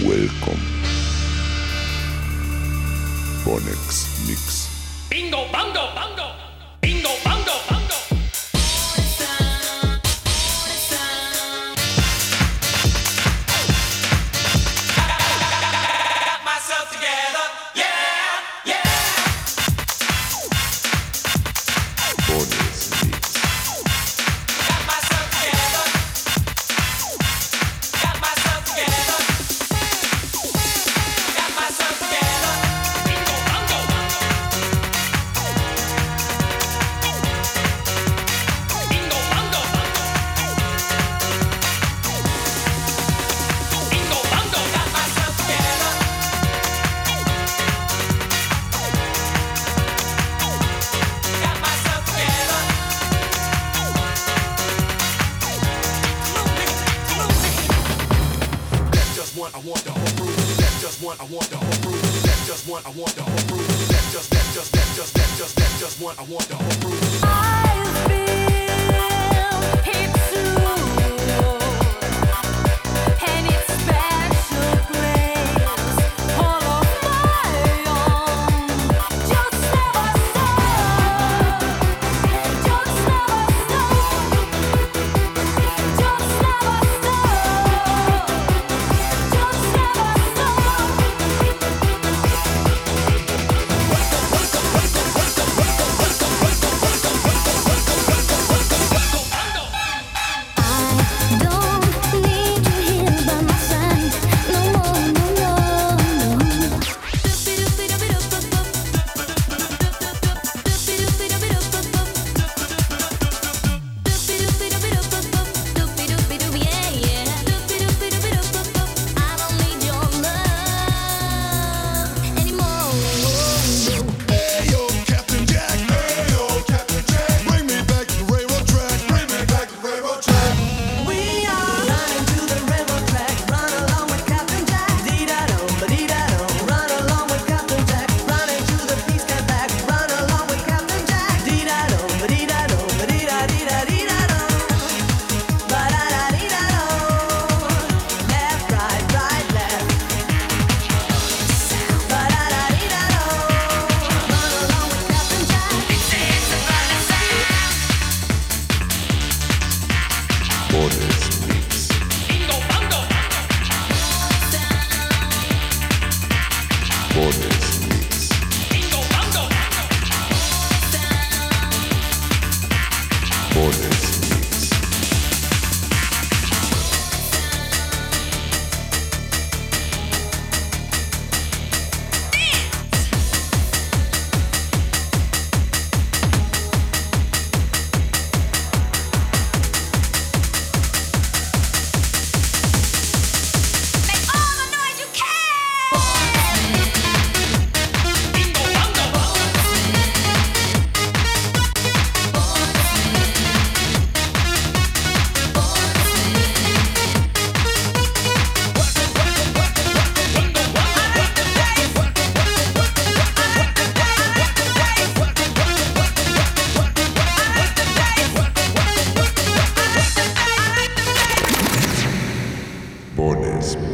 Welcome. Bonex Mix. Bingo, bango, bango. one, I want the whole room. That's just one, I want the whole room. That's just one, I want the whole room. That's just, that's just, that's just, that's just, that's just one, I want the whole room. Borders Mix. Borders Bones.